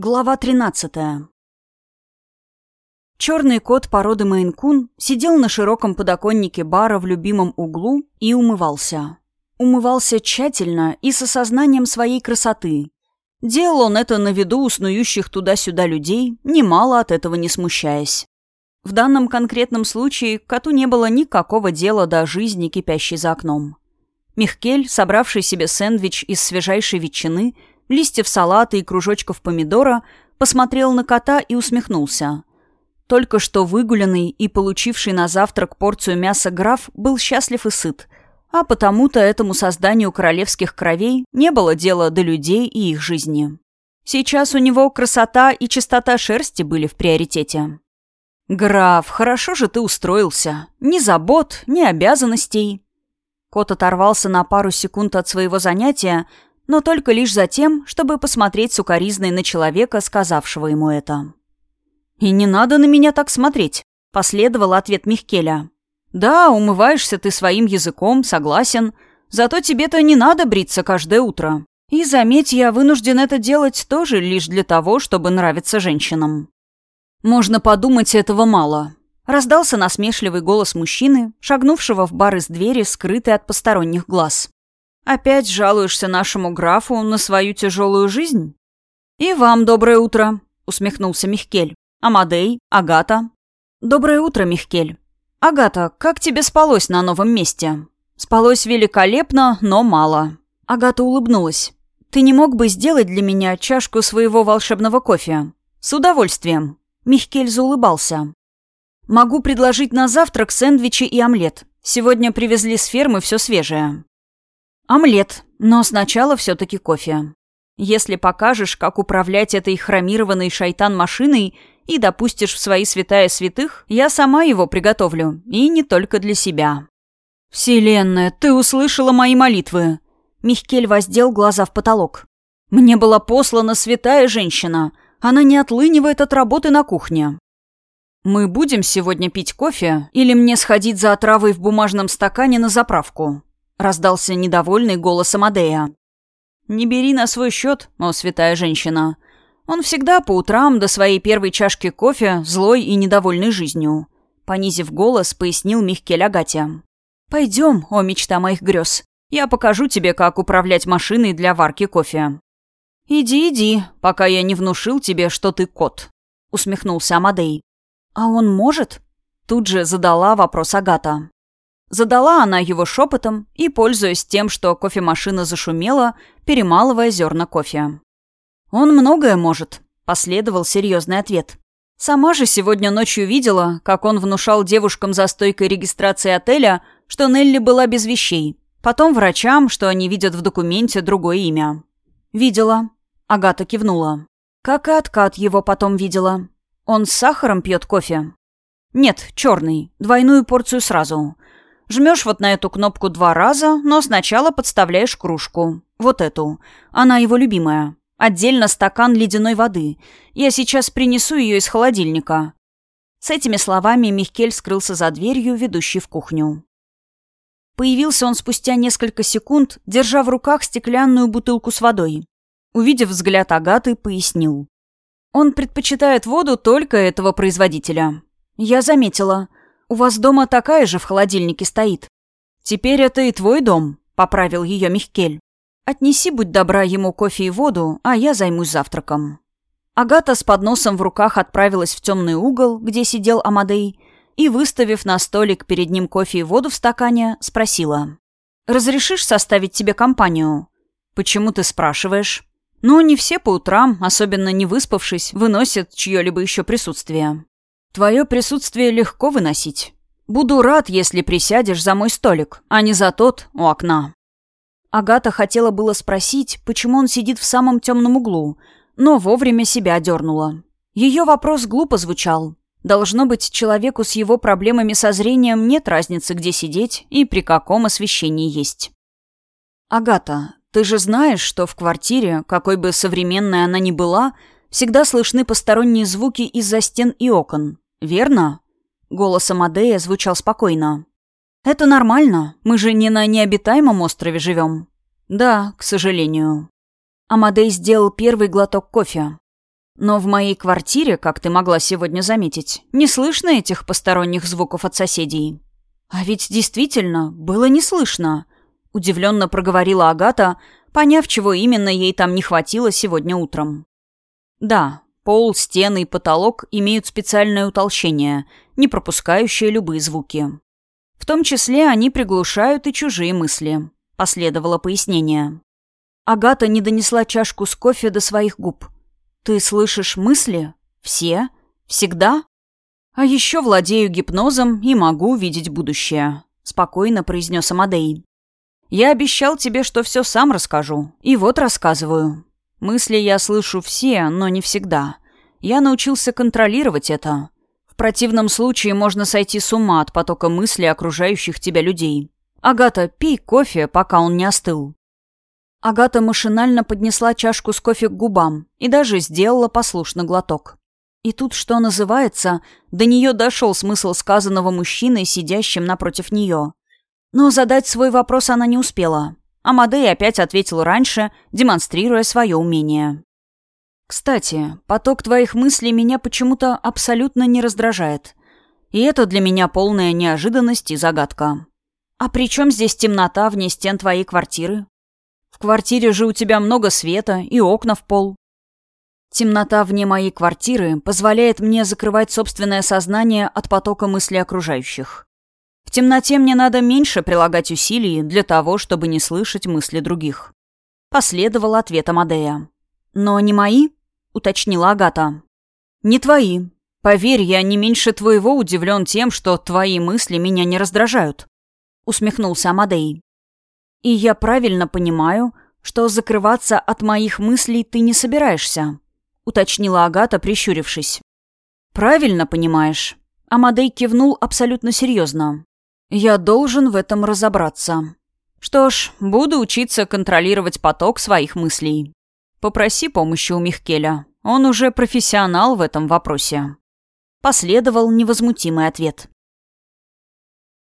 Глава 13. Черный кот породы Мейн-кун сидел на широком подоконнике бара в любимом углу и умывался. Умывался тщательно и с осознанием своей красоты. Делал он это на виду у снующих туда-сюда людей, немало от этого не смущаясь. В данном конкретном случае коту не было никакого дела до жизни, кипящей за окном. Михкель, собравший себе сэндвич из свежайшей ветчины, листьев салата и кружочков помидора, посмотрел на кота и усмехнулся. Только что выгуленный и получивший на завтрак порцию мяса граф был счастлив и сыт, а потому-то этому созданию королевских кровей не было дела до людей и их жизни. Сейчас у него красота и чистота шерсти были в приоритете. «Граф, хорошо же ты устроился. Ни забот, ни обязанностей». Кот оторвался на пару секунд от своего занятия, но только лишь за тем, чтобы посмотреть сукоризной на человека, сказавшего ему это. «И не надо на меня так смотреть», — последовал ответ Михкеля. «Да, умываешься ты своим языком, согласен, зато тебе-то не надо бриться каждое утро. И, заметь, я вынужден это делать тоже лишь для того, чтобы нравиться женщинам». «Можно подумать, этого мало», — раздался насмешливый голос мужчины, шагнувшего в бар из двери, скрытой от посторонних глаз. Опять жалуешься нашему графу на свою тяжелую жизнь? И вам доброе утро, усмехнулся Михкель. Амадей, Агата. Доброе утро, Михкель. Агата, как тебе спалось на новом месте? Спалось великолепно, но мало. Агата улыбнулась. Ты не мог бы сделать для меня чашку своего волшебного кофе? С удовольствием. Михкель заулыбался. Могу предложить на завтрак сэндвичи и омлет. Сегодня привезли с фермы все свежее. Омлет, но сначала все-таки кофе. Если покажешь, как управлять этой хромированной шайтан-машиной и допустишь в свои святая святых, я сама его приготовлю, и не только для себя. «Вселенная, ты услышала мои молитвы!» Михкель воздел глаза в потолок. «Мне была послана святая женщина. Она не отлынивает от работы на кухне. Мы будем сегодня пить кофе или мне сходить за отравой в бумажном стакане на заправку?» — раздался недовольный голос Амадея. «Не бери на свой счет, о святая женщина. Он всегда по утрам до своей первой чашки кофе злой и недовольный жизнью», — понизив голос, пояснил Михкель Агатя. «Пойдем, о мечта моих грез. Я покажу тебе, как управлять машиной для варки кофе». «Иди, иди, пока я не внушил тебе, что ты кот», — усмехнулся Амадей. «А он может?» — тут же задала вопрос Агата. Задала она его шепотом и, пользуясь тем, что кофемашина зашумела, перемалывая зерна кофе. «Он многое может», — последовал серьезный ответ. «Сама же сегодня ночью видела, как он внушал девушкам за стойкой регистрации отеля, что Нелли была без вещей. Потом врачам, что они видят в документе другое имя». «Видела», — Агата кивнула. «Как и откат его потом видела. Он с сахаром пьет кофе?» «Нет, черный. Двойную порцию сразу. Жмешь вот на эту кнопку два раза, но сначала подставляешь кружку. Вот эту. Она его любимая. Отдельно стакан ледяной воды. Я сейчас принесу ее из холодильника». С этими словами Михкель скрылся за дверью, ведущей в кухню. Появился он спустя несколько секунд, держа в руках стеклянную бутылку с водой. Увидев взгляд Агаты, пояснил. Он предпочитает воду только этого производителя. Я заметила. «У вас дома такая же в холодильнике стоит». «Теперь это и твой дом», — поправил ее Михкель. «Отнеси, будь добра, ему кофе и воду, а я займусь завтраком». Агата с подносом в руках отправилась в темный угол, где сидел Амадей, и, выставив на столик перед ним кофе и воду в стакане, спросила. «Разрешишь составить тебе компанию?» «Почему ты спрашиваешь?» «Ну, не все по утрам, особенно не выспавшись, выносят чье-либо еще присутствие. Твое присутствие легко выносить. Буду рад, если присядешь за мой столик, а не за тот у окна». Агата хотела было спросить, почему он сидит в самом темном углу, но вовремя себя дернула. Ее вопрос глупо звучал. Должно быть, человеку с его проблемами со зрением нет разницы, где сидеть и при каком освещении есть. «Агата, ты же знаешь, что в квартире, какой бы современной она ни была, всегда слышны посторонние звуки из-за стен и окон. Верно?» Голос Амадея звучал спокойно. «Это нормально. Мы же не на необитаемом острове живем». «Да, к сожалению». Амадей сделал первый глоток кофе. Но в моей квартире, как ты могла сегодня заметить, не слышно этих посторонних звуков от соседей. А ведь действительно было не слышно. Удивленно проговорила Агата, поняв, чего именно ей там не хватило сегодня утром. Да, пол, стены и потолок имеют специальное утолщение, не пропускающее любые звуки. В том числе они приглушают и чужие мысли. Последовало пояснение. Агата не донесла чашку с кофе до своих губ. «Ты слышишь мысли? Все? Всегда?» «А еще владею гипнозом и могу видеть будущее», — спокойно произнес Амадей. «Я обещал тебе, что все сам расскажу. И вот рассказываю. Мысли я слышу все, но не всегда. Я научился контролировать это. В противном случае можно сойти с ума от потока мыслей окружающих тебя людей. Агата, пей кофе, пока он не остыл». Агата машинально поднесла чашку с кофе к губам и даже сделала послушно глоток. И тут, что называется, до нее дошел смысл сказанного мужчиной, сидящим напротив нее. Но задать свой вопрос она не успела. Амадей опять ответил раньше, демонстрируя свое умение. «Кстати, поток твоих мыслей меня почему-то абсолютно не раздражает. И это для меня полная неожиданность и загадка. А при чем здесь темнота вне стен твоей квартиры? В квартире же у тебя много света и окна в пол. Темнота вне моей квартиры позволяет мне закрывать собственное сознание от потока мыслей окружающих. В темноте мне надо меньше прилагать усилий для того, чтобы не слышать мысли других. Последовал ответ Амадея. «Но не мои?» — уточнила Агата. «Не твои. Поверь, я не меньше твоего удивлен тем, что твои мысли меня не раздражают», — усмехнулся Амадей. «И я правильно понимаю, что закрываться от моих мыслей ты не собираешься?» уточнила Агата, прищурившись. «Правильно понимаешь». Амадей кивнул абсолютно серьезно. «Я должен в этом разобраться. Что ж, буду учиться контролировать поток своих мыслей. Попроси помощи у Михкеля. Он уже профессионал в этом вопросе». Последовал невозмутимый ответ.